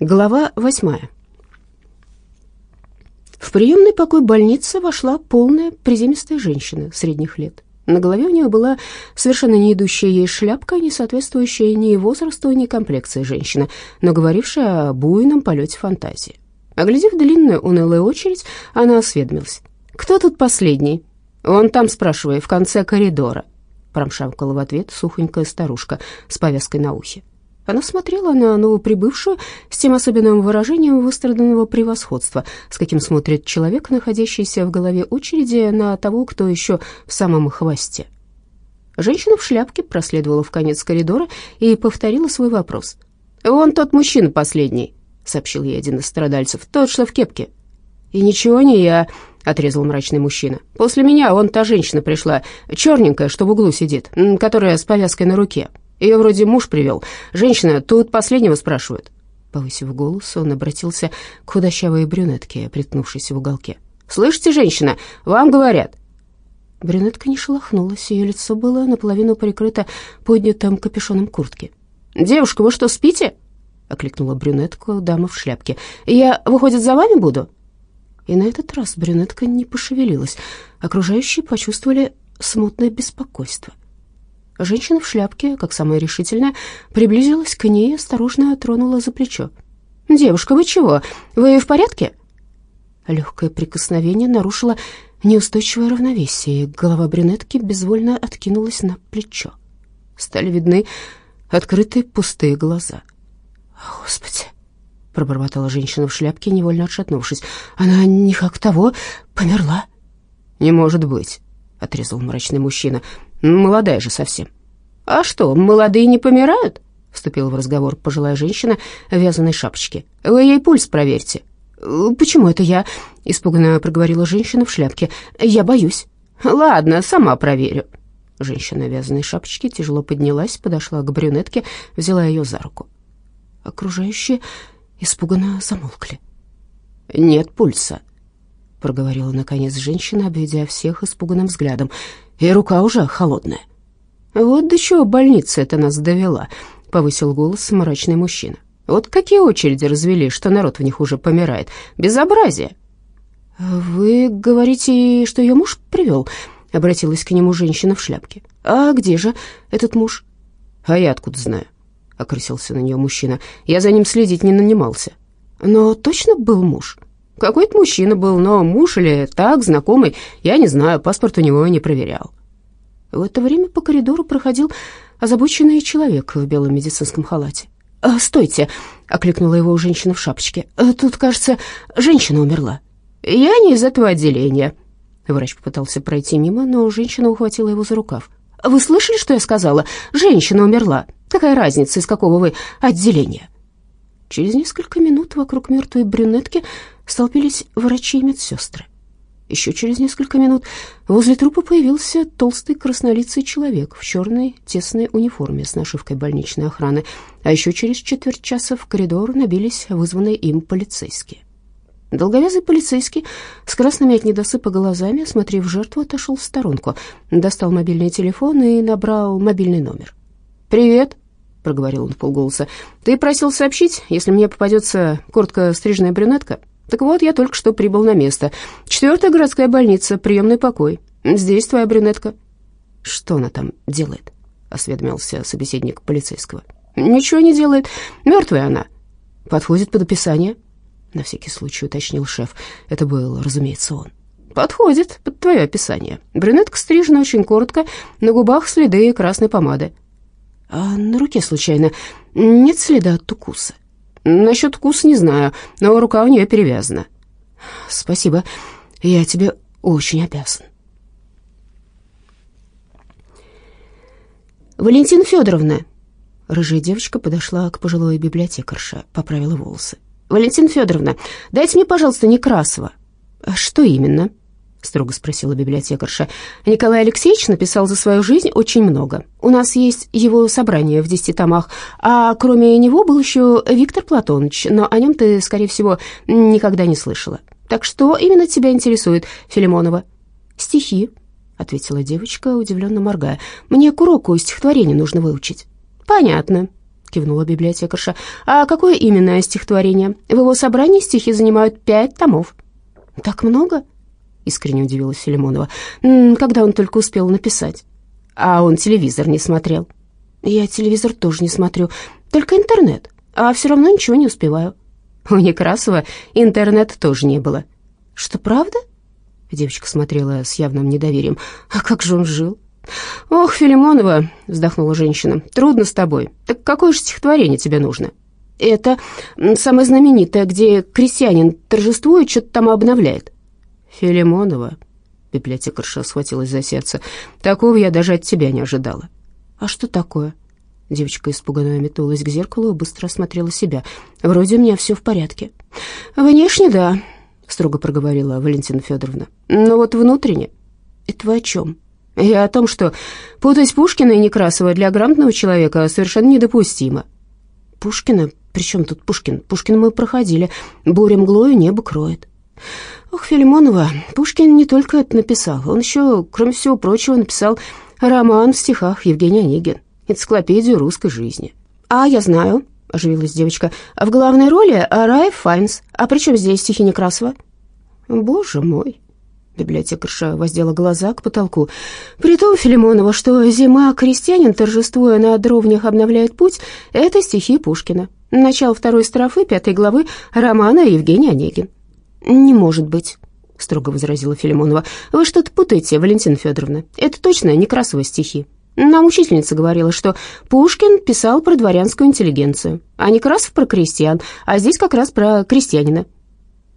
Глава восьмая. В приемный покой больницы вошла полная приземистая женщина средних лет. На голове у нее была совершенно не идущая ей шляпка, не соответствующая ни возрасту, ни комплекции женщины, но говорившая о буйном полете фантазии. Оглядев длинную унылую очередь, она осведомилась. «Кто тут последний?» «Вон там, спрашивая, в конце коридора», — промшамкала в ответ сухонькая старушка с повязкой на ухе. Она смотрела на новоприбывшую с тем особенным выражением выстраданного превосходства, с каким смотрит человек, находящийся в голове очереди, на того, кто еще в самом хвосте. Женщина в шляпке проследовала в конец коридора и повторила свой вопрос. «Вон тот мужчина последний», — сообщил ей один из страдальцев, — «тот, что в кепке». «И ничего не я», — отрезал мрачный мужчина. «После меня вон та женщина пришла, черненькая, что в углу сидит, которая с повязкой на руке. Ее вроде муж привел. Женщина, тут последнего спрашивают». Повысив голос, он обратился к худощавой брюнетке, приткнувшейся в уголке. «Слышите, женщина, вам говорят». Брюнетка не шелохнулась, ее лицо было наполовину прикрыто поднятым капюшоном куртки. «Девушка, вы что, спите?» — окликнула брюнетку дама в шляпке. «Я, выходит, за вами буду?» И на этот раз брюнетка не пошевелилась. Окружающие почувствовали смутное беспокойство. Женщина в шляпке, как самая решительная, приблизилась к ней и осторожно тронула за плечо. «Девушка, вы чего? Вы в порядке?» Легкое прикосновение нарушило неустойчивое равновесие, и голова брюнетки безвольно откинулась на плечо. Стали видны открытые пустые глаза. «Господи!» — пробормотала женщина в шляпке, невольно отшатнувшись. «Она не как того померла». «Не может быть», — отрезал мрачный мужчина. Молодая же совсем. А что, молодые не помирают? Вступила в разговор пожилая женщина в вязаной шапочке. Вы ей пульс проверьте. Почему это я? Испуганно проговорила женщина в шляпке. Я боюсь. Ладно, сама проверю. Женщина в вязаной шапочке тяжело поднялась, подошла к брюнетке, взяла ее за руку. Окружающие испуганно замолкли. «Нет пульса», — проговорила наконец женщина, обведя всех испуганным взглядом и рука уже холодная. «Вот до чего больница это нас довела», — повысил голос мрачный мужчина. «Вот какие очереди развели, что народ в них уже помирает. Безобразие!» «Вы говорите, что ее муж привел?» — обратилась к нему женщина в шляпке. «А где же этот муж?» «А я откуда знаю?» — окрысился на нее мужчина. «Я за ним следить не нанимался». «Но точно был муж?» Какой-то мужчина был, но муж или так, знакомый, я не знаю, паспорт у него не проверял. В это время по коридору проходил озабоченный человек в белом медицинском халате. «А, «Стойте!» — окликнула его женщина в шапочке. «А, «Тут, кажется, женщина умерла». «Я не из этого отделения». Врач попытался пройти мимо, но женщина ухватила его за рукав. «Вы слышали, что я сказала? Женщина умерла. Какая разница, из какого вы отделения?» Через несколько минут вокруг мертвой брюнетки столпились врачи и медсестры. Еще через несколько минут возле трупа появился толстый краснолицый человек в черной тесной униформе с нашивкой больничной охраны, а еще через четверть часа в коридор набились вызванные им полицейские. Долговязый полицейский с красными от недосыпа глазами, осмотрев жертву, отошел в сторонку, достал мобильный телефон и набрал мобильный номер. «Привет», — проговорил он полголоса. «Ты просил сообщить, если мне попадется коротко стриженная брюнетка?» Так вот, я только что прибыл на место. Четвертая городская больница, приемный покой. Здесь твоя брюнетка». «Что она там делает?» — осведомился собеседник полицейского. «Ничего не делает. Мертвая она». «Подходит под описание?» — на всякий случай уточнил шеф. Это был, разумеется, он. «Подходит под твое описание. Брюнетка стрижена очень коротко, на губах следы красной помады». «А на руке, случайно, нет следа от укуса?» Насчет вкуса не знаю, но рука у нее перевязана. Спасибо, я тебе очень обязан. Валентина Федоровна. Рыжая девочка подошла к пожилой библиотекарше, поправила волосы. Валентина Федоровна, дайте мне, пожалуйста, Некрасова. Что именно? Строго спросила библиотекарша. Николай Алексеевич написал за свою жизнь очень много. У нас есть его собрание в десяти томах, а кроме него был еще Виктор Платонович, но о нем ты, скорее всего, никогда не слышала. Так что именно тебя интересует, Филимонова? Стихи, ответила девочка, удивленно моргая. Мне к уроку стихотворение нужно выучить. Понятно, кивнула библиотекарша. «А какое именно стихотворение? В его собрании стихи занимают пять томов». «Так много?» — искренне удивилась Филимонова. «Когда он только успел написать?» «А он телевизор не смотрел». «Я телевизор тоже не смотрю, только интернет, а все равно ничего не успеваю». У Некрасова интернета тоже не было. «Что, правда?» Девочка смотрела с явным недоверием. «А как же он жил?» «Ох, Филимонова», — вздохнула женщина, — «трудно с тобой. Так какое же стихотворение тебе нужно?» «Это самое знаменитое, где крестьянин торжествует, что-то там обновляет». «Филимонова», — библиотекарша схватилась за сердце, — «такого я даже от тебя не ожидала». «А что такое?» Девочка испуганно метнулась к зеркалу и быстро осмотрела себя. «Вроде у меня все в порядке». «Внешне, да», — строго проговорила Валентина Федоровна. «Но вот внутренне...» «Это вы о чем?» И о том, что путать Пушкина и Некрасова для грамотного человека совершенно недопустимо. Пушкина? При чем тут Пушкин? Пушкина мы проходили. Буря мглою небо кроет. Ох, Филимонова, Пушкин не только это написал, он еще, кроме всего прочего, написал роман в стихах Евгения Онегин, энциклопедию русской жизни. А, я знаю, оживилась девочка, в главной роли Райф Файнс. А при чем здесь стихи Некрасова? Боже мой, Библиотекарша воздела глаза к потолку. «Притом, Филимонова, что зима крестьянин, торжествуя на дровнях, обновляет путь, это стихи Пушкина. Начало второй строфы пятой главы романа Евгений Онегин». «Не может быть», — строго возразила Филимонова. «Вы что-то путаете, Валентина Федоровна. Это точно Некрасова стихи. Нам учительница говорила, что Пушкин писал про дворянскую интеллигенцию, а Некрасов про крестьян, а здесь как раз про крестьянина».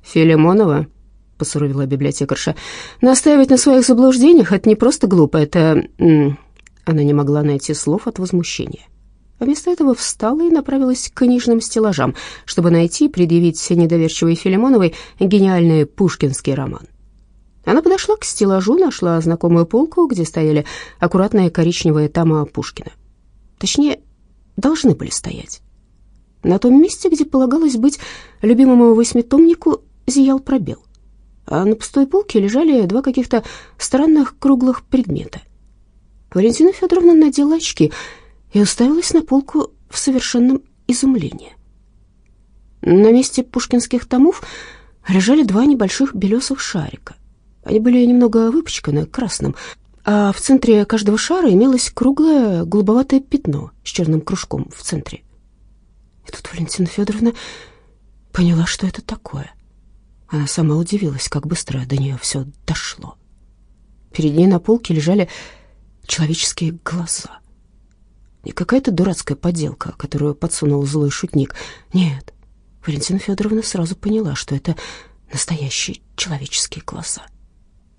«Филимонова», — посуровила библиотекарша. «Настаивать на своих заблуждениях — это не просто глупо, это...» Она не могла найти слов от возмущения. Вместо этого встала и направилась к книжным стеллажам, чтобы найти и предъявить недоверчивой Филимоновой гениальный пушкинский роман. Она подошла к стеллажу, нашла знакомую полку, где стояли аккуратные коричневые тома Пушкина. Точнее, должны были стоять. На том месте, где полагалось быть любимому восьмитомнику, зиял пробел а на пустой полке лежали два каких-то странных круглых предмета. Валентина Федоровна надела очки и уставилась на полку в совершенном изумлении. На месте пушкинских томов лежали два небольших белесых шарика. Они были немного выпачканы красным, а в центре каждого шара имелось круглое голубоватое пятно с черным кружком в центре. И тут Валентина Федоровна поняла, что это такое — она сама удивилась, как быстро до нее все дошло. Перед ней на полке лежали человеческие глаза. Не какая-то дурацкая подделка, которую подсунул злой шутник. Нет, Валентина Федоровна сразу поняла, что это настоящие человеческие глаза.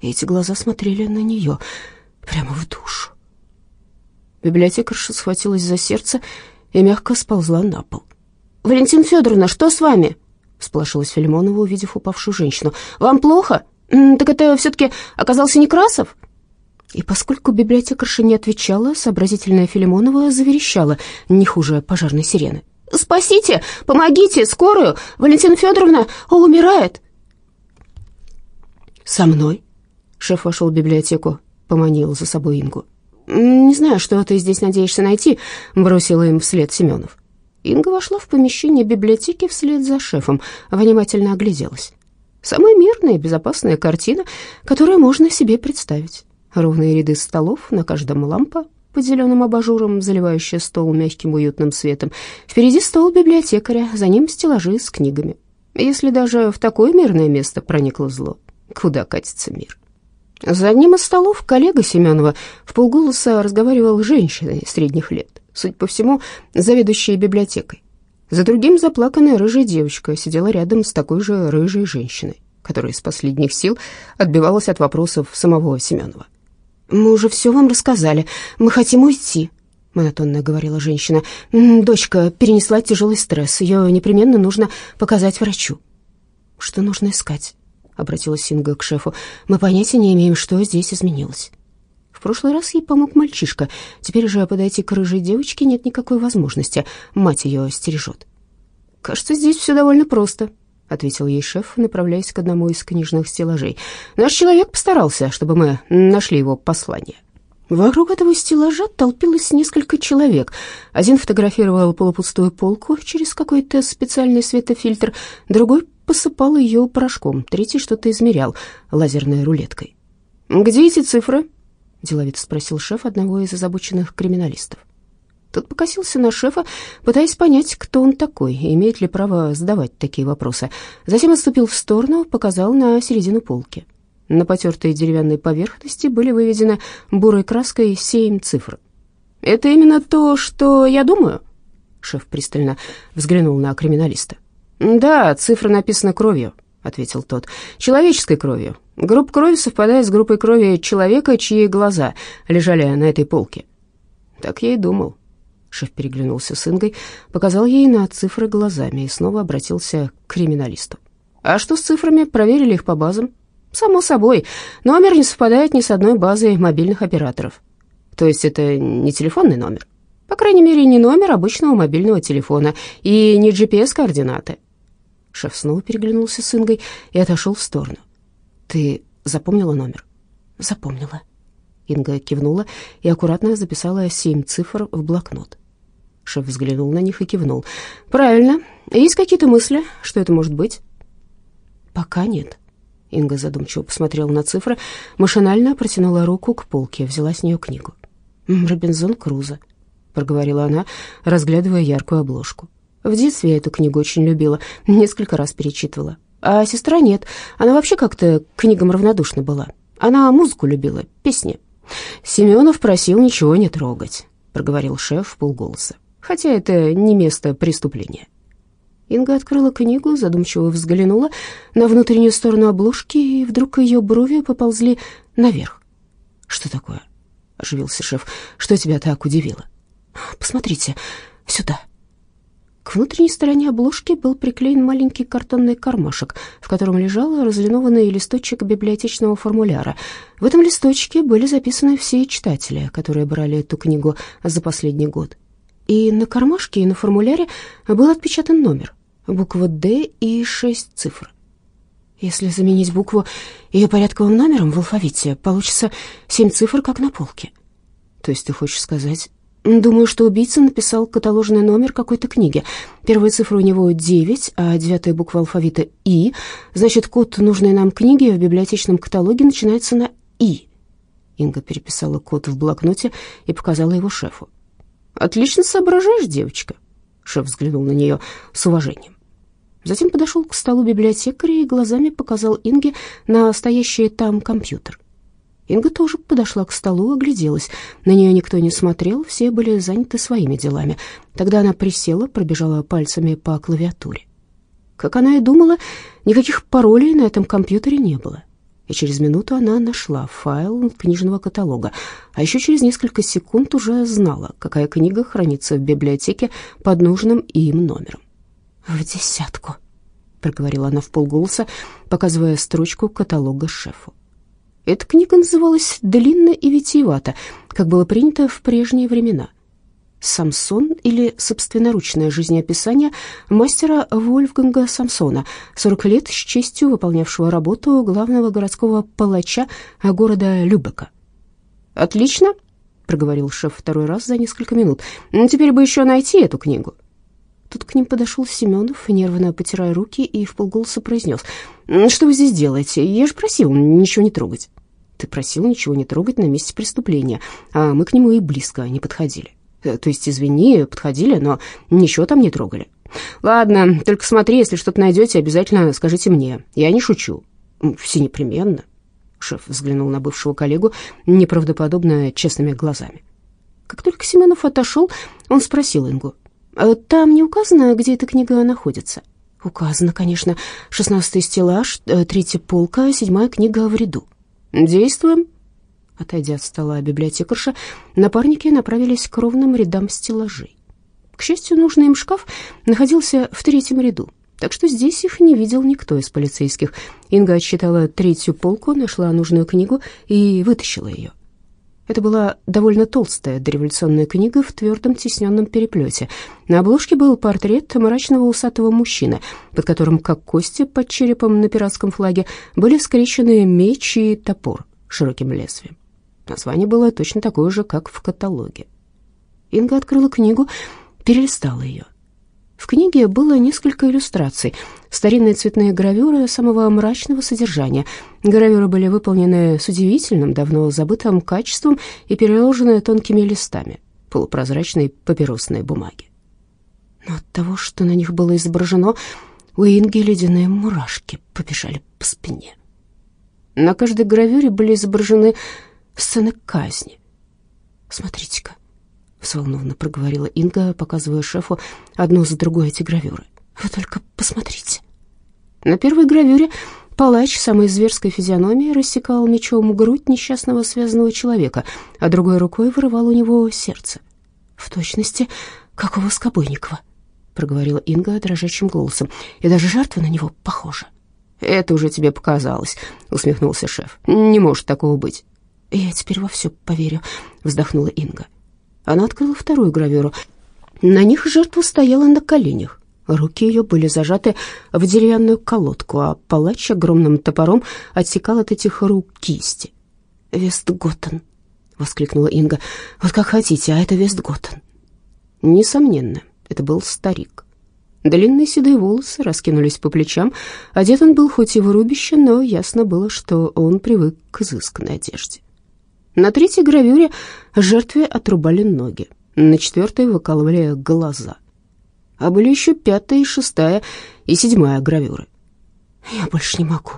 И эти глаза смотрели на нее прямо в душу. Библиотекарша схватилась за сердце и мягко сползла на пол. «Валентина Федоровна, что с вами?» — всполошилась Филимонова, увидев упавшую женщину. «Вам плохо? Так это все-таки оказался Некрасов?» И поскольку библиотекарша не отвечала, сообразительная Филимонова заверещала, не хуже пожарной сирены. «Спасите! Помогите! Скорую! Валентина Федоровна умирает!» «Со мной?» — шеф вошел в библиотеку, поманил за собой Ингу. «Не знаю, что ты здесь надеешься найти», — бросила им вслед Семенов. Инга вошла в помещение библиотеки вслед за шефом, внимательно огляделась. Самая мирная и безопасная картина, которую можно себе представить. Ровные ряды столов, на каждом лампа под зеленым абажуром, заливающая стол мягким уютным светом. Впереди стол библиотекаря, за ним стеллажи с книгами. Если даже в такое мирное место проникло зло, куда катится мир? За одним из столов коллега Семенова в полголоса разговаривал с женщиной средних лет судя по всему, заведующей библиотекой. За другим заплаканная рыжая девочка сидела рядом с такой же рыжей женщиной, которая из последних сил отбивалась от вопросов самого Семенова. «Мы уже все вам рассказали, мы хотим уйти», — монотонно говорила женщина. «Дочка перенесла тяжелый стресс, ее непременно нужно показать врачу». «Что нужно искать?» — обратилась Синга к шефу. «Мы понятия не имеем, что здесь изменилось». В прошлый раз ей помог мальчишка. Теперь же подойти к рыжей девочке нет никакой возможности. Мать ее стережет. «Кажется, здесь все довольно просто», — ответил ей шеф, направляясь к одному из книжных стеллажей. «Наш человек постарался, чтобы мы нашли его послание». Вокруг этого стеллажа толпилось несколько человек. Один фотографировал полупустую полку через какой-то специальный светофильтр, другой посыпал ее порошком, третий что-то измерял лазерной рулеткой. «Где эти цифры?» — деловито спросил шеф одного из озабоченных криминалистов. Тот покосился на шефа, пытаясь понять, кто он такой и имеет ли право задавать такие вопросы. Затем отступил в сторону, показал на середину полки. На потертой деревянной поверхности были выведены бурой краской семь цифр. «Это именно то, что я думаю?» Шеф пристально взглянул на криминалиста. «Да, цифра написана кровью», — ответил тот. «Человеческой кровью. Группа крови совпадает с группой крови человека, чьи глаза лежали на этой полке». «Так я и думал». Шеф переглянулся с Ингой, показал ей на цифры глазами и снова обратился к криминалисту. «А что с цифрами? Проверили их по базам?» Само собой, номер не совпадает ни с одной базой мобильных операторов. То есть это не телефонный номер. По крайней мере, не номер обычного мобильного телефона и не GPS-координаты. Шеф снова переглянулся с Ингой и отошел в сторону. «Ты запомнила номер?» «Запомнила». Инга кивнула и аккуратно записала семь цифр в блокнот. Шеф взглянул на них и кивнул. «Правильно. Есть какие-то мысли, что это может быть?» «Пока нет». Инга задумчиво посмотрела на цифры, машинально протянула руку к полке, взяла с нее книгу. «Робинзон Крузо», — проговорила она, разглядывая яркую обложку. «В детстве я эту книгу очень любила, несколько раз перечитывала. А сестра нет, она вообще как-то к книгам равнодушна была. Она музыку любила, песни». «Семенов просил ничего не трогать», — проговорил шеф в полголоса, «хотя это не место преступления». Инга открыла книгу, задумчиво взглянула на внутреннюю сторону обложки, и вдруг ее брови поползли наверх. «Что такое?» — оживился шеф. «Что тебя так удивило?» «Посмотрите, сюда». К внутренней стороне обложки был приклеен маленький картонный кармашек, в котором лежал разлинованный листочек библиотечного формуляра. В этом листочке были записаны все читатели, которые брали эту книгу за последний год. И на кармашке, и на формуляре был отпечатан номер буква «Д» и шесть цифр. Если заменить букву ее порядковым номером в алфавите, получится семь цифр, как на полке. То есть ты хочешь сказать... Думаю, что убийца написал каталожный номер какой-то книги. Первая цифра у него 9, а девятая буква алфавита «И». Значит, код нужной нам книги в библиотечном каталоге начинается на «И». Инга переписала код в блокноте и показала его шефу. «Отлично соображаешь, девочка», — шеф взглянул на нее с уважением. Затем подошел к столу библиотекаря и глазами показал Инге на стоящий там компьютер. Инга тоже подошла к столу, огляделась. На нее никто не смотрел, все были заняты своими делами. Тогда она присела, пробежала пальцами по клавиатуре. Как она и думала, никаких паролей на этом компьютере не было. И через минуту она нашла файл книжного каталога, а еще через несколько секунд уже знала, какая книга хранится в библиотеке под нужным им номером. «В десятку», — проговорила она в полголоса, показывая строчку каталога шефу. Эта книга называлась «Длинно и витиевато», как было принято в прежние времена. «Самсон» или «Собственноручное жизнеописание» мастера Вольфганга Самсона, 40 лет с честью выполнявшего работу главного городского палача города Любека. «Отлично», — проговорил шеф второй раз за несколько минут. «Теперь бы еще найти эту книгу». Тут к ним подошел Семенов, нервно потирая руки, и в полголоса произнес. «Что вы здесь делаете? Я же просил ничего не трогать». «Ты просил ничего не трогать на месте преступления, а мы к нему и близко не подходили. Э, то есть, извини, подходили, но ничего там не трогали». «Ладно, только смотри, если что-то найдете, обязательно скажите мне. Я не шучу». «Все непременно». Шеф взглянул на бывшего коллегу неправдоподобно честными глазами. Как только Семенов отошел, он спросил Ингу. А там не указано, где эта книга находится? Указано, конечно. Шестнадцатый стеллаж, э, третья полка, седьмая книга в ряду. Действуем. Отойдя от стола библиотекарша, напарники направились к ровным рядам стеллажей. К счастью, нужный им шкаф находился в третьем ряду, так что здесь их не видел никто из полицейских. Инга отсчитала третью полку, нашла нужную книгу и вытащила ее. Это была довольно толстая дореволюционная книга в твердом тисненном переплете. На обложке был портрет мрачного усатого мужчины, под которым, как кости под черепом на пиратском флаге, были скрещены меч и топор широким лезвием. Название было точно такое же, как в каталоге. Инга открыла книгу, перелистала ее. В книге было несколько иллюстраций, старинные цветные гравюры самого мрачного содержания. Гравюры были выполнены с удивительным, давно забытым качеством и переложены тонкими листами полупрозрачной папиросной бумаги. Но от того, что на них было изображено, у Инги ледяные мурашки побежали по спине. На каждой гравюре были изображены сцены казни. «Смотрите-ка», — взволнованно проговорила Инга, показывая шефу одну за другой эти гравюры. «Вы только посмотрите». На первой гравюре палач самой зверской физиономией рассекал мечом грудь несчастного связанного человека, а другой рукой вырывал у него сердце. «В точности, как у Воскобойникова», — проговорила Инга дрожащим голосом, «и даже жертва на него похожа». «Это уже тебе показалось», — усмехнулся шеф. «Не может такого быть». «Я теперь во все поверю», — вздохнула Инга. Она открыла вторую гравюру. На них жертва стояла на коленях. Руки ее были зажаты в деревянную колодку, а палач огромным топором отсекал от этих рук кисти. «Вестготтен», — воскликнула Инга. «Вот как хотите, а это Вестготтен». Несомненно, это был старик. Длинные седые волосы раскинулись по плечам. Одет он был хоть и в рубище, но ясно было, что он привык к изысканной одежде. На третьей гравюре жертве отрубали ноги, на четвертой выкалывали глаза. А были еще пятая и шестая и седьмая гравюры. «Я больше не могу».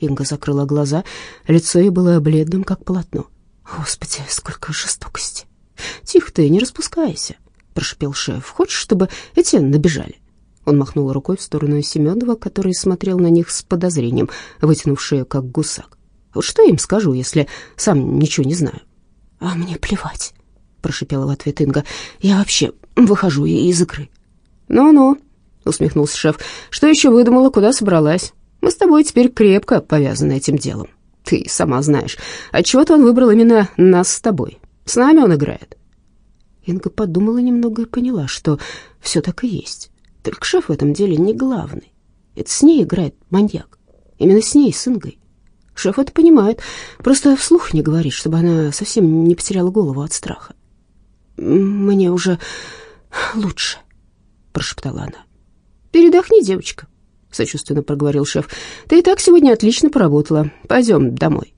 Инга закрыла глаза, лицо ей было бледным, как полотно. «Господи, сколько жестокости!» «Тихо ты, не распускайся», — прошипел шеф. «Хочешь, чтобы эти набежали?» Он махнул рукой в сторону Семенова, который смотрел на них с подозрением, вытянув шею, как гусак. «Вот что я им скажу, если сам ничего не знаю?» «А мне плевать», — прошипела в ответ Инга. «Я вообще выхожу из игры». «Ну-ну», — усмехнулся шеф. «Что еще выдумала, куда собралась? Мы с тобой теперь крепко повязаны этим делом. Ты сама знаешь, отчего-то он выбрал именно нас с тобой. С нами он играет». Инга подумала немного и поняла, что все так и есть. Только шеф в этом деле не главный. Это с ней играет маньяк. Именно с ней, с Ингой. Шеф это понимает, просто вслух не говорит, чтобы она совсем не потеряла голову от страха. «Мне уже лучше», — прошептала она. «Передохни, девочка», — сочувственно проговорил шеф. «Ты и так сегодня отлично поработала. Пойдем домой».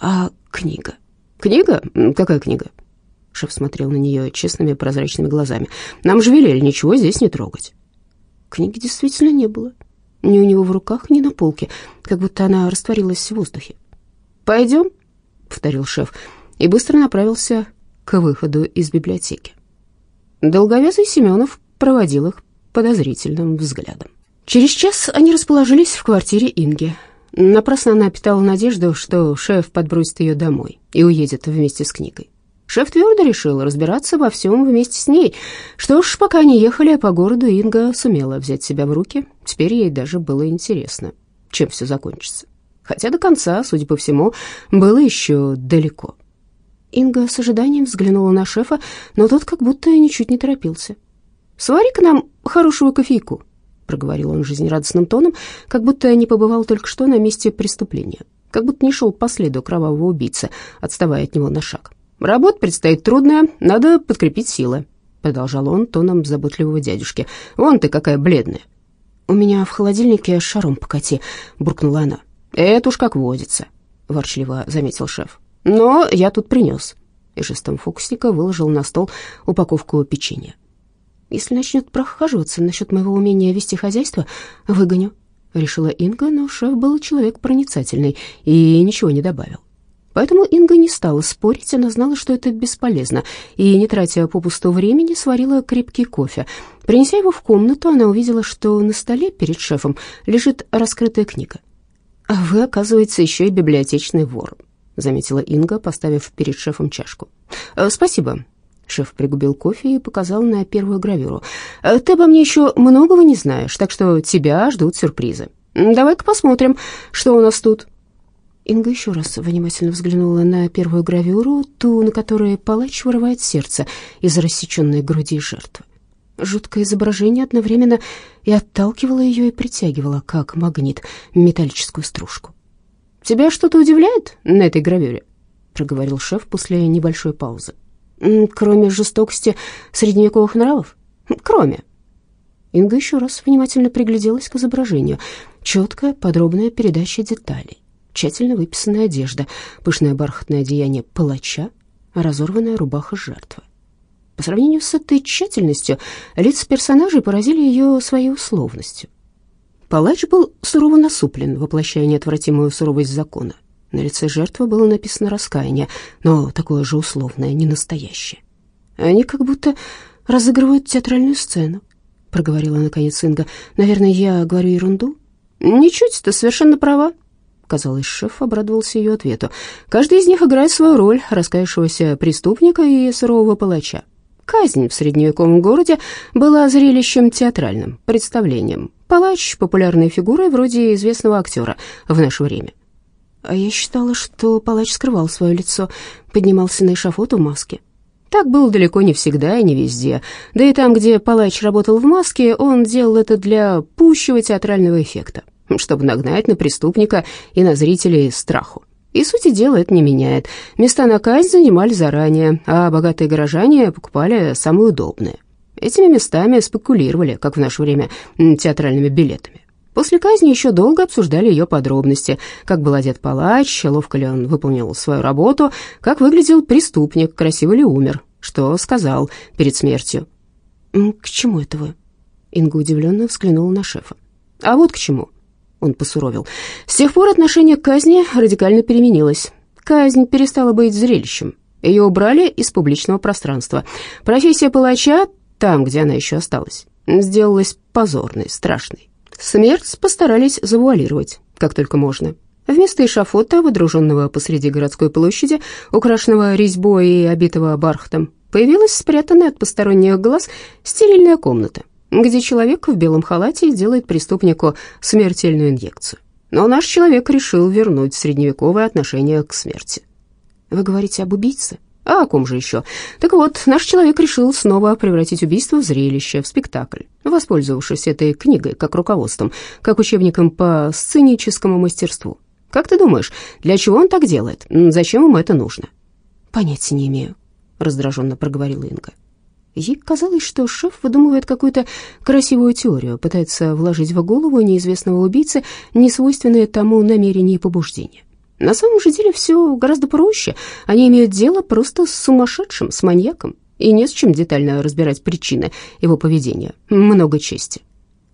«А книга?» «Книга? Какая книга?» Шеф смотрел на нее честными прозрачными глазами. «Нам же велели ничего здесь не трогать». Книги действительно не было. Ни у него в руках, ни на полке, как будто она растворилась в воздухе. «Пойдем», — повторил шеф, и быстро направился к выходу из библиотеки. Долговязый Семенов проводил их подозрительным взглядом. Через час они расположились в квартире Инги. Напрасно она питала надежду, что шеф подбросит ее домой и уедет вместе с книгой. Шеф твердо решил разбираться во всем вместе с ней. Что ж, пока они ехали по городу, Инга сумела взять себя в руки. Теперь ей даже было интересно, чем все закончится. Хотя до конца, судя по всему, было еще далеко. Инга с ожиданием взглянула на шефа, но тот как будто ничуть не торопился. «Свари-ка нам хорошего кофейку», — проговорил он жизнерадостным тоном, как будто не побывал только что на месте преступления, как будто не шел по следу кровавого убийцы, отставая от него на шаг. «Работа предстоит трудная, надо подкрепить силы», — продолжал он тоном заботливого дядюшки. «Вон ты какая бледная». «У меня в холодильнике шаром покати», — буркнула она. «Это уж как водится», — ворчливо заметил шеф. «Но я тут принес». И жестом фокусника выложил на стол упаковку печенья. «Если начнет прохаживаться насчет моего умения вести хозяйство, выгоню», — решила Инга, но шеф был человек проницательный и ничего не добавил. Поэтому Инга не стала спорить, она знала, что это бесполезно, и, не тратя попусту времени, сварила крепкий кофе. Принеся его в комнату, она увидела, что на столе перед шефом лежит раскрытая книга. «А вы, оказывается, еще и библиотечный вор», — заметила Инга, поставив перед шефом чашку. «Э, «Спасибо». Шеф пригубил кофе и показал на первую гравюру. «Э, «Ты обо мне еще многого не знаешь, так что тебя ждут сюрпризы. Давай-ка посмотрим, что у нас тут». Инга еще раз внимательно взглянула на первую гравюру, ту, на которой палач вырывает сердце из рассеченной груди жертвы. Жуткое изображение одновременно и отталкивало ее, и притягивало, как магнит, металлическую стружку. «Тебя что-то удивляет на этой гравюре?» — проговорил шеф после небольшой паузы. «Кроме жестокости средневековых нравов? Кроме». Инга еще раз внимательно пригляделась к изображению. Четкая, подробная передача деталей. Тщательно выписанная одежда, пышное бархатное одеяние палача, разорванная рубаха жертвы. По сравнению с этой тщательностью, лица персонажей поразили ее своей условностью. Палач был сурово насуплен, воплощая неотвратимую суровость закона. На лице жертвы было написано раскаяние, но такое же условное, не настоящее. Они как будто разыгрывают театральную сцену, проговорила наконец Инга. Наверное, я говорю ерунду? Ничуть, ты совершенно права. Казалось, шеф обрадовался ее ответу. Каждый из них играет свою роль раскаявшегося преступника и сурового палача. Казнь в средневековом городе была зрелищем театральным, представлением. Палач — популярной фигурой вроде известного актера в наше время. А я считала, что палач скрывал свое лицо, поднимался на эшафот в маске. Так было далеко не всегда и не везде. Да и там, где палач работал в маске, он делал это для пущего театрального эффекта, чтобы нагнать на преступника и на зрителей страху. И сути дела это не меняет. Места на казнь занимали заранее, а богатые горожане покупали самые удобные. Этими местами спекулировали, как в наше время, театральными билетами. После казни еще долго обсуждали ее подробности, как был одет палач, ловко ли он выполнил свою работу, как выглядел преступник, красиво ли умер, что сказал перед смертью. «К чему это вы?» Инга удивленно взглянула на шефа. «А вот к чему», — он посуровил. «С тех пор отношение к казни радикально переменилось. Казнь перестала быть зрелищем. Ее убрали из публичного пространства. Профессия палача, там, где она еще осталась, сделалась позорной, страшной. Смерть постарались завуалировать, как только можно. Вместо эшафота, выдруженного посреди городской площади, украшенного резьбой и обитого бархатом, появилась спрятанная от посторонних глаз стерильная комната, где человек в белом халате делает преступнику смертельную инъекцию. Но наш человек решил вернуть средневековое отношение к смерти. Вы говорите об убийце? А о ком же еще? Так вот, наш человек решил снова превратить убийство в зрелище, в спектакль, воспользовавшись этой книгой как руководством, как учебником по сценическому мастерству. Как ты думаешь, для чего он так делает? Зачем ему это нужно? Понятия не имею, раздраженно проговорила Инга. Ей казалось, что шеф выдумывает какую-то красивую теорию, пытается вложить в голову неизвестного убийцы несвойственные тому намерения и побуждения. На самом же деле все гораздо проще. Они имеют дело просто с сумасшедшим, с маньяком, и не с чем детально разбирать причины его поведения. Много чести.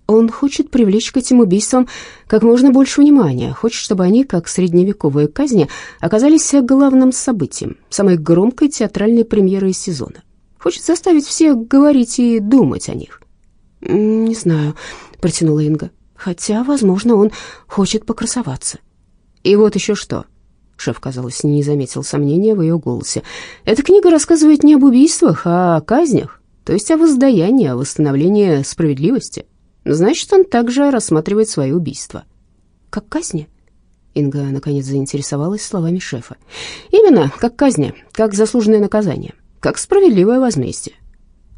Он хочет привлечь к этим убийствам как можно больше внимания, хочет, чтобы они, как средневековые казни, оказались главным событием, самой громкой театральной премьерой сезона. Хочет заставить всех говорить и думать о них. «Не знаю», — протянула Инга, «хотя, возможно, он хочет покрасоваться». И вот еще что. Шеф, казалось, не заметил сомнения в ее голосе. Эта книга рассказывает не об убийствах, а о казнях, то есть о воздаянии, о восстановлении справедливости. Значит, он также рассматривает свои убийства. Как казни? Инга наконец заинтересовалась словами шефа. Именно, как казни, как заслуженное наказание, как справедливое возмездие.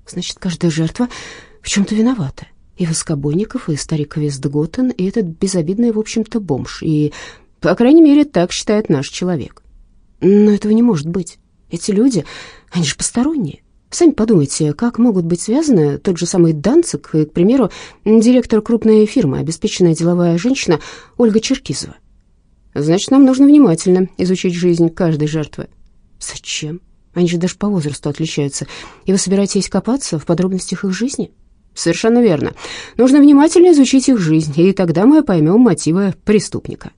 Значит, каждая жертва в чем-то виновата. И Воскобойников, и старик Вестготен, и этот безобидный, в общем-то, бомж, и по крайней мере, так считает наш человек. Но этого не может быть. Эти люди, они же посторонние. Сами подумайте, как могут быть связаны тот же самый Данцик и, к примеру, директор крупной фирмы, обеспеченная деловая женщина Ольга Черкизова. Значит, нам нужно внимательно изучить жизнь каждой жертвы. Зачем? Они же даже по возрасту отличаются. И вы собираетесь копаться в подробностях их жизни? Совершенно верно. Нужно внимательно изучить их жизнь, и тогда мы поймем мотивы преступника.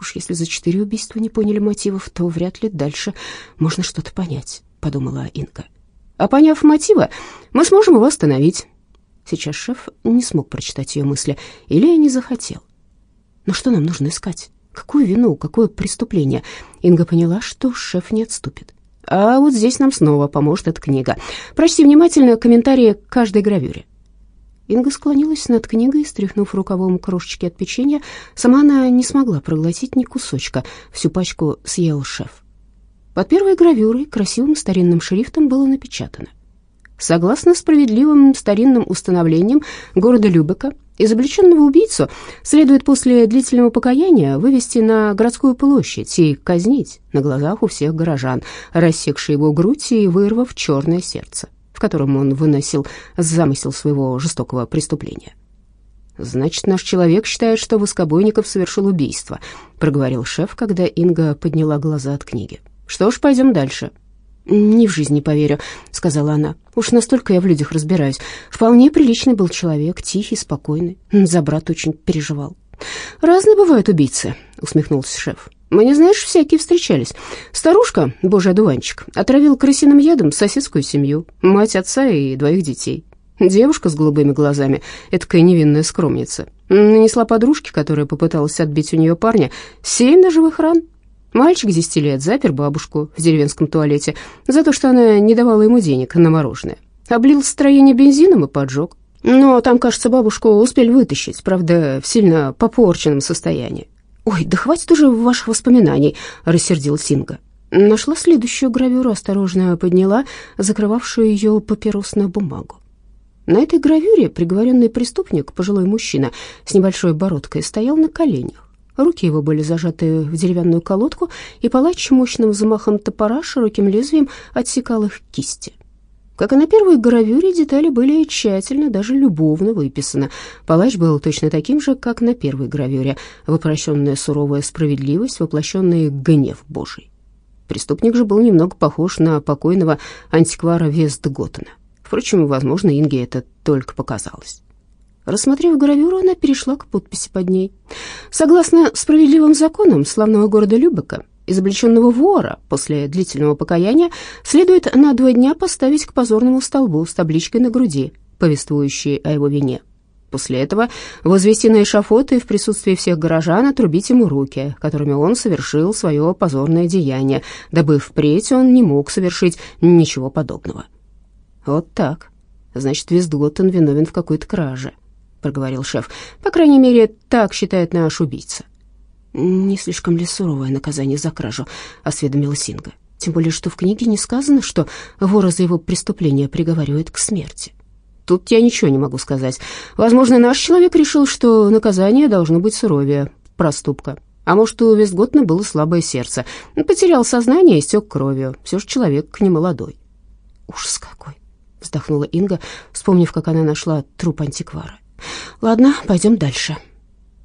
Уж если за четыре убийства не поняли мотивов, то вряд ли дальше можно что-то понять, подумала Инка. А поняв мотивы, мы сможем его остановить. Сейчас шеф не смог прочитать ее мысли или не захотел. Но что нам нужно искать? Какую вину, какое преступление? Инга поняла, что шеф не отступит. А вот здесь нам снова поможет эта книга. Прочти внимательно комментарии к каждой гравюре. Инга склонилась над книгой, стряхнув рукавом крошечки от печенья. Сама она не смогла проглотить ни кусочка, всю пачку съел шеф. Под первой гравюрой красивым старинным шрифтом было напечатано Согласно справедливым старинным установлениям города Любека, изобличенного убийцу следует после длительного покаяния вывести на городскую площадь и казнить на глазах у всех горожан, рассекшие его грудь и вырвав черное сердце, в котором он выносил замысел своего жестокого преступления. «Значит, наш человек считает, что Воскобойников совершил убийство», — проговорил шеф, когда Инга подняла глаза от книги. «Что ж, пойдем дальше». «Ни в жизнь не поверю», — сказала она. «Уж настолько я в людях разбираюсь. Вполне приличный был человек, тихий, спокойный. За брата очень переживал». «Разные бывают убийцы», — усмехнулся шеф. Мы не знаешь, всякие встречались. Старушка, божий одуванчик, отравил крысиным ядом соседскую семью, мать отца и двоих детей. Девушка с голубыми глазами, этакая невинная скромница, нанесла подружке, которая попыталась отбить у нее парня, семь ножевых ран. Мальчик десяти лет запер бабушку в деревенском туалете за то, что она не давала ему денег на мороженое. Облил строение бензином и поджег. Но там, кажется, бабушку успели вытащить, правда, в сильно попорченном состоянии. «Ой, да хватит уже ваших воспоминаний», — рассердил Синга. Нашла следующую гравюру, осторожно подняла закрывавшую ее папиросную бумагу. На этой гравюре приговоренный преступник, пожилой мужчина с небольшой бородкой, стоял на коленях. Руки его были зажаты в деревянную колодку, и палач мощным замахом топора широким лезвием отсекал их кисти. Как и на первой гравюре, детали были тщательно, даже любовно выписаны. Палач был точно таким же, как на первой гравюре, воплощенная суровая справедливость, воплощенный гнев Божий. Преступник же был немного похож на покойного антиквара Вестготтена. Впрочем, возможно, Инге это только показалось. Рассмотрев гравюру, она перешла к подписи под ней. Согласно справедливым законам славного города Любека, изобличенного вора после длительного покаяния следует на два дня поставить к позорному столбу с табличкой на груди, повествующей о его вине. После этого возвести на эшафот и в присутствии всех горожан отрубить ему руки, которыми он совершил свое позорное деяние, дабы впредь он не мог совершить ничего подобного. «Вот так. Значит, Вестготтен виновен в какой-то краже», — проговорил шеф. «По крайней мере, так считает наш убийца». «Не слишком ли суровое наказание за кражу?» — осведомила Синга. «Тем более, что в книге не сказано, что вора за его преступление приговаривают к смерти». «Тут я ничего не могу сказать. Возможно, наш человек решил, что наказание должно быть суровее проступка. А может, у Вестготтена было слабое сердце. Потерял сознание и стек кровью. Все же человек не молодой». «Ужас какой!» вздохнула Инга, вспомнив, как она нашла труп антиквара. Ладно, пойдем дальше.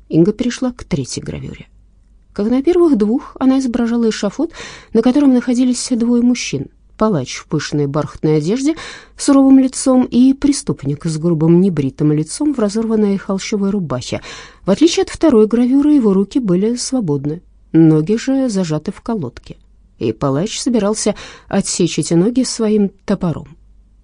Инга перешла к третьей гравюре. Как на первых двух, она изображала эшафот, на котором находились двое мужчин. Палач в пышной бархатной одежде, суровым лицом, и преступник с грубым небритым лицом в разорванной холщовой рубахе. В отличие от второй гравюры, его руки были свободны, ноги же зажаты в колодке. И палач собирался отсечь эти ноги своим топором.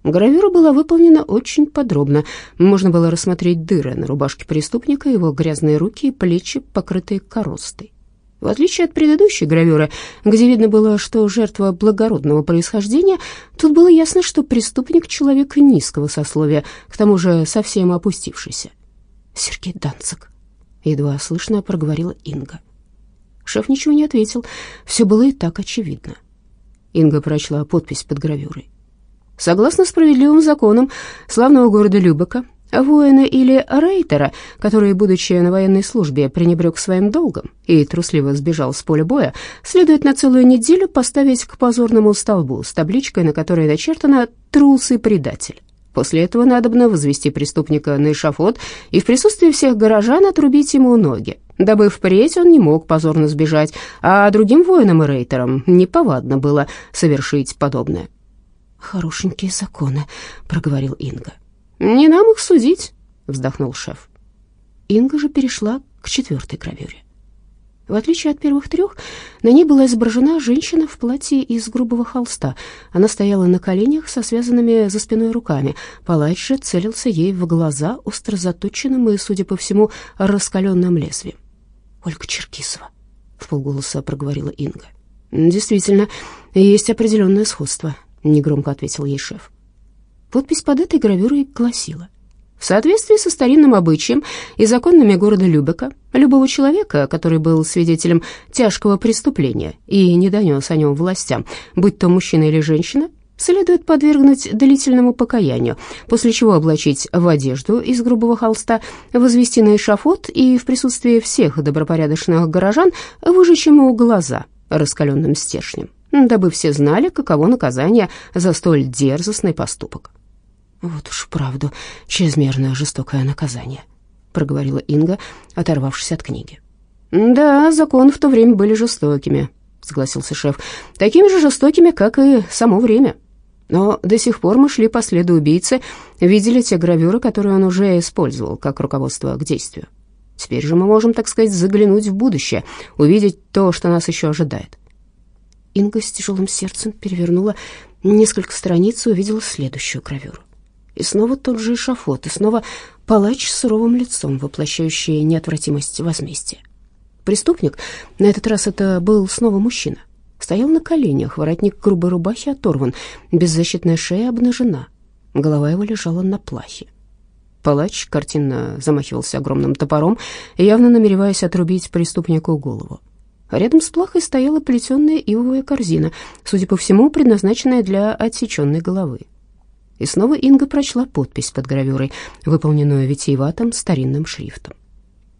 Гравюра была выполнена очень подробно. Можно было рассмотреть дыры на рубашке преступника, его грязные руки и плечи, покрытые коростой. В отличие от предыдущей гравюры, где видно было, что жертва благородного происхождения, тут было ясно, что преступник — человек низкого сословия, к тому же совсем опустившийся. «Сергей Данцик», — едва слышно проговорила Инга. Шеф ничего не ответил, все было и так очевидно. Инга прочла подпись под гравюрой. Согласно справедливым законам славного города Любека, воина или рейтера, который, будучи на военной службе, пренебрег своим долгом и трусливо сбежал с поля боя, следует на целую неделю поставить к позорному столбу с табличкой, на которой начертано «Трус и предатель». После этого надобно возвести преступника на эшафот и в присутствии всех горожан отрубить ему ноги, дабы впредь он не мог позорно сбежать, а другим воинам и рейтерам неповадно было совершить подобное. «Хорошенькие законы», — проговорил Инга. «Не нам их судить», — вздохнул шеф. Инга же перешла к четвертой гравюре. В отличие от первых трех, на ней была изображена женщина в платье из грубого холста. Она стояла на коленях со связанными за спиной руками. Палач же целился ей в глаза остро заточенным и, судя по всему, раскаленным лезвием. «Ольга Черкисова», — в полголоса проговорила Инга. «Действительно, есть определенное сходство негромко ответил ей шеф. Подпись под этой гравюрой гласила: в соответствии со старинным обычаем и законами города Любека, любого человека, который был свидетелем тяжкого преступления и не донес о нем властям, будь то мужчина или женщина, следует подвергнуть длительному покаянию, после чего облачить в одежду из грубого холста, возвести на эшафот и в присутствии всех добропорядочных горожан выжечь ему глаза раскаленным стержнем, дабы все знали, каково наказание за столь дерзостный поступок. «Вот уж правду, чрезмерное жестокое наказание», — проговорила Инга, оторвавшись от книги. «Да, законы в то время были жестокими», — согласился шеф, — «такими же жестокими, как и само время». Но до сих пор мы шли по следу убийцы, видели те гравюры, которые он уже использовал как руководство к действию. Теперь же мы можем, так сказать, заглянуть в будущее, увидеть то, что нас еще ожидает. Инга с тяжелым сердцем перевернула несколько страниц и увидела следующую гравюру. И снова тот же эшафот, и снова палач с суровым лицом, воплощающий неотвратимость возмездия. Преступник, на этот раз это был снова мужчина — стоял на коленях, воротник грубой рубахи оторван, беззащитная шея обнажена, голова его лежала на плахе. Палач картинно замахивался огромным топором, явно намереваясь отрубить преступнику голову. А рядом с плахой стояла плетеная ивовая корзина, судя по всему, предназначенная для отсеченной головы. И снова Инга прочла подпись под гравюрой, выполненную витиеватым старинным шрифтом.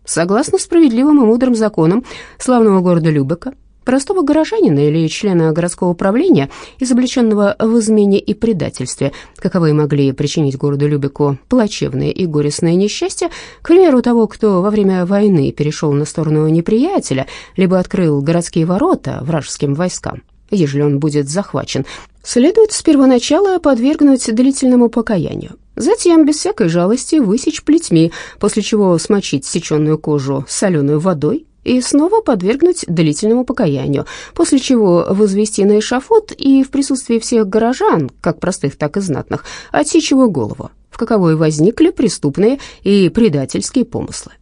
Согласно справедливым и мудрым законам славного города Любека, Простого горожанина или члена городского управления, изобличенного в измене и предательстве, каковые могли причинить городу Любеку плачевные и горестные несчастья, к примеру, того, кто во время войны перешел на сторону неприятеля, либо открыл городские ворота вражеским войскам, ежели он будет захвачен, следует с первоначала подвергнуть длительному покаянию. Затем, без всякой жалости, высечь плетьми, после чего смочить сеченную кожу соленой водой, и снова подвергнуть длительному покаянию, после чего возвести на эшафот и в присутствии всех горожан, как простых, так и знатных, отсечь его голову, в каковой возникли преступные и предательские помыслы.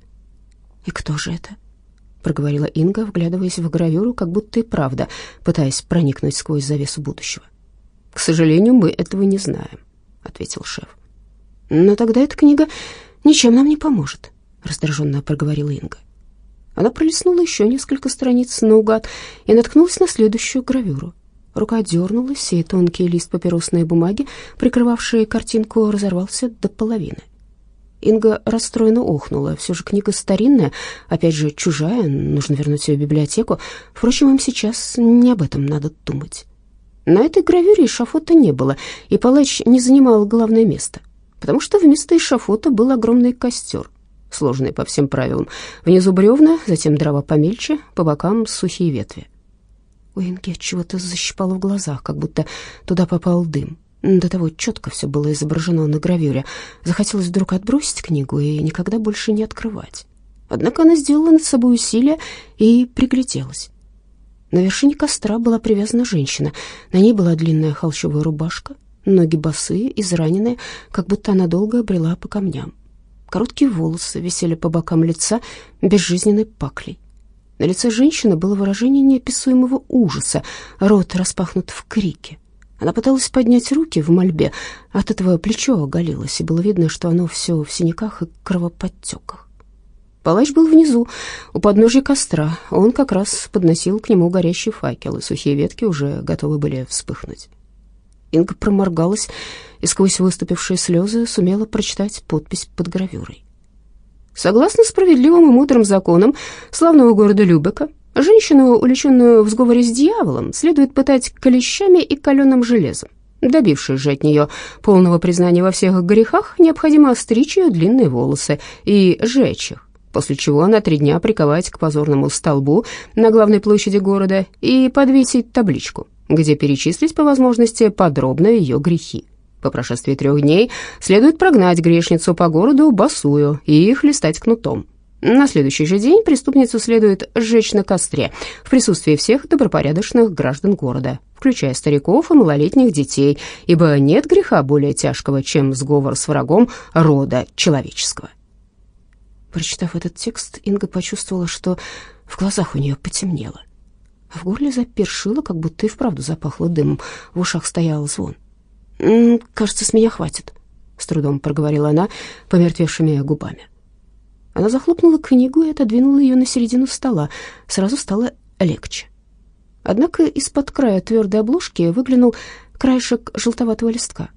«И кто же это?» — проговорила Инга, вглядываясь в гравюру, как будто и правда, пытаясь проникнуть сквозь завесу будущего. «К сожалению, мы этого не знаем», — ответил шеф. «Но тогда эта книга ничем нам не поможет», — раздраженно проговорила Инга. Она пролистнула еще несколько страниц наугад и наткнулась на следующую гравюру. Рука дернулась, и тонкий лист папиросной бумаги, прикрывавший картинку, разорвался до половины. Инга расстроенно охнула. Все же книга старинная, опять же чужая, нужно вернуть ее в библиотеку. Впрочем, им сейчас не об этом надо думать. На этой гравюре эшафота не было, и палач не занимал главное место, потому что вместо эшафота был огромный костер — сложные по всем правилам. Внизу бревна, затем дрова помельче, по бокам сухие ветви. У Инги чего-то защипало в глазах, как будто туда попал дым. До того четко все было изображено на гравюре. Захотелось вдруг отбросить книгу и никогда больше не открывать. Однако она сделала над собой усилие и пригляделась. На вершине костра была привязана женщина. На ней была длинная холщовая рубашка, ноги босые, израненные, как будто она долго обрела по камням. Короткие волосы висели по бокам лица безжизненной паклей. На лице женщины было выражение неописуемого ужаса, рот распахнут в крике. Она пыталась поднять руки в мольбе, от этого плечо оголилось, и было видно, что оно все в синяках и кровоподтеках. Палач был внизу, у подножия костра. Он как раз подносил к нему горящий факел, и сухие ветки уже готовы были вспыхнуть. Инга проморгалась и сквозь выступившие слезы сумела прочитать подпись под гравюрой. Согласно справедливым и мудрым законам славного города Любека, женщину, увлеченную в сговоре с дьяволом, следует пытать клещами и каленым железом. Добившись же от нее полного признания во всех грехах, необходимо остричь ее длинные волосы и сжечь их, после чего на три дня приковать к позорному столбу на главной площади города и подвесить табличку где перечислить по возможности подробно ее грехи. По прошествии трех дней следует прогнать грешницу по городу босую и хлестать кнутом. На следующий же день преступницу следует сжечь на костре в присутствии всех добропорядочных граждан города, включая стариков и малолетних детей, ибо нет греха более тяжкого, чем сговор с врагом рода человеческого. Прочитав этот текст, Инга почувствовала, что в глазах у нее потемнело. В горле запершило, как будто и вправду запахло дымом. В ушах стоял звон. «Кажется, с меня хватит», — с трудом проговорила она помертвевшими губами. Она захлопнула книгу и отодвинула ее на середину стола. Сразу стало легче. Однако из-под края твердой обложки выглянул краешек желтоватого листка.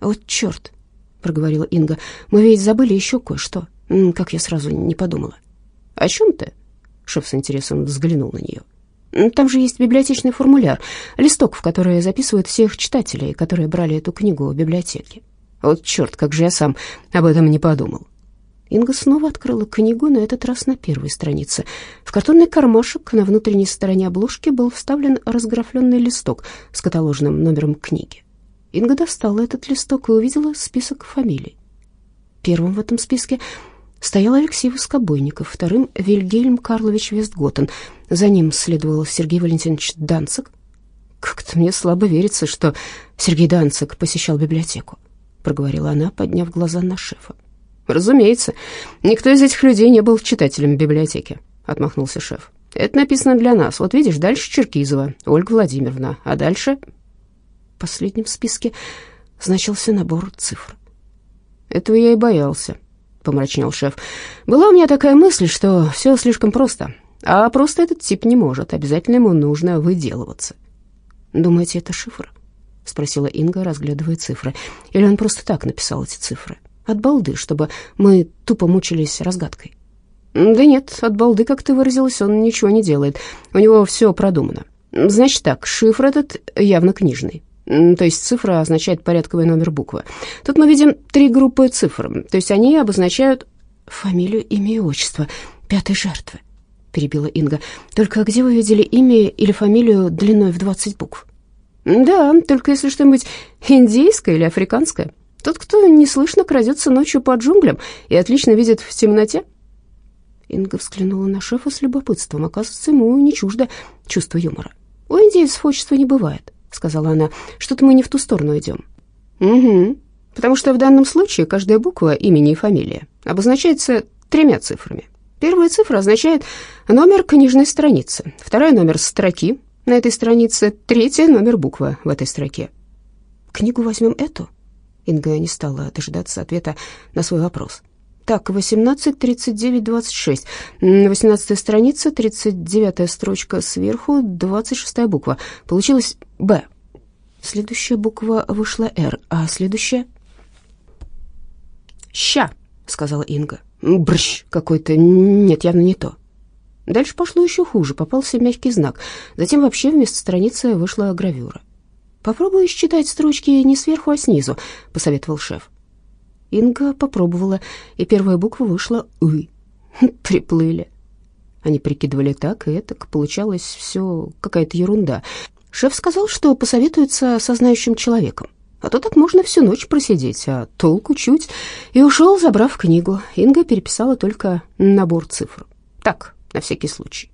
«Вот черт!» — проговорила Инга. «Мы ведь забыли еще кое-что, как я сразу не подумала». «О чем ты?» — шеф с интересом взглянул на нее. Там же есть библиотечный формуляр, листок, в который записывают всех читателей, которые брали эту книгу в библиотеке. Вот черт, как же я сам об этом не подумал. Инга снова открыла книгу, на этот раз на первой странице. В картонный кармашек на внутренней стороне обложки был вставлен разграфленный листок с каталожным номером книги. Инга достала этот листок и увидела список фамилий. Первым в этом списке стоял Алексей Воскобойников, вторым — Вильгельм Карлович Вестготен. За ним следовал Сергей Валентинович Данцик. «Как-то мне слабо верится, что Сергей Данцик посещал библиотеку», — проговорила она, подняв глаза на шефа. «Разумеется, никто из этих людей не был читателем библиотеки», — отмахнулся шеф. «Это написано для нас. Вот видишь, дальше Черкизова, Ольга Владимировна, а дальше...» В последнем списке значился набор цифр. «Этого я и боялся», — помрачнел шеф. «Была у меня такая мысль, что все слишком просто. А просто этот тип не может, обязательно ему нужно выделываться». «Думаете, это шифр?» — спросила Инга, разглядывая цифры. «Или он просто так написал эти цифры?» От балды, чтобы мы тупо мучились разгадкой. Да нет, от балды, как ты выразилась, он ничего не делает. У него все продумано. Значит так, шифр этот явно книжный. То есть цифра означает порядковый номер буквы. Тут мы видим три группы цифр. То есть они обозначают фамилию, имя и отчество пятой жертвы, перебила Инга. Только где вы видели имя или фамилию длиной в 20 букв? Да, только если что-нибудь индейское или африканское. Тот, кто неслышно крадется ночью по джунглям и отлично видит в темноте. Инга взглянула на шефа с любопытством. Оказывается, ему не чуждо чувство юмора. «У индейцев отчества не бывает», — сказала она. «Что-то мы не в ту сторону идем». «Угу. Потому что в данном случае каждая буква имени и фамилия обозначается тремя цифрами. Первая цифра означает номер книжной страницы, вторая — номер строки на этой странице, третья — номер буквы в этой строке». «Книгу возьмем эту?» Инга не стала дожидаться ответа на свой вопрос. Так, 18, 39, 26. 18 страница, 39 строчка сверху, 26 буква. Получилось «Б». Следующая буква вышла «Р», а следующая... «Ща», — сказала Инга. «Брщ какой-то, нет, явно не то». Дальше пошло еще хуже, попался мягкий знак. Затем вообще вместо страницы вышла гравюра. «Попробуй считать строчки не сверху, а снизу», — посоветовал шеф. Инга попробовала, и первая буква вышла «ы». Приплыли. Они прикидывали так и так, получалось все какая-то ерунда. Шеф сказал, что посоветуется со знающим человеком. А то так можно всю ночь просидеть, а толку чуть. И ушел, забрав книгу. Инга переписала только набор цифр. Так, на всякий случай.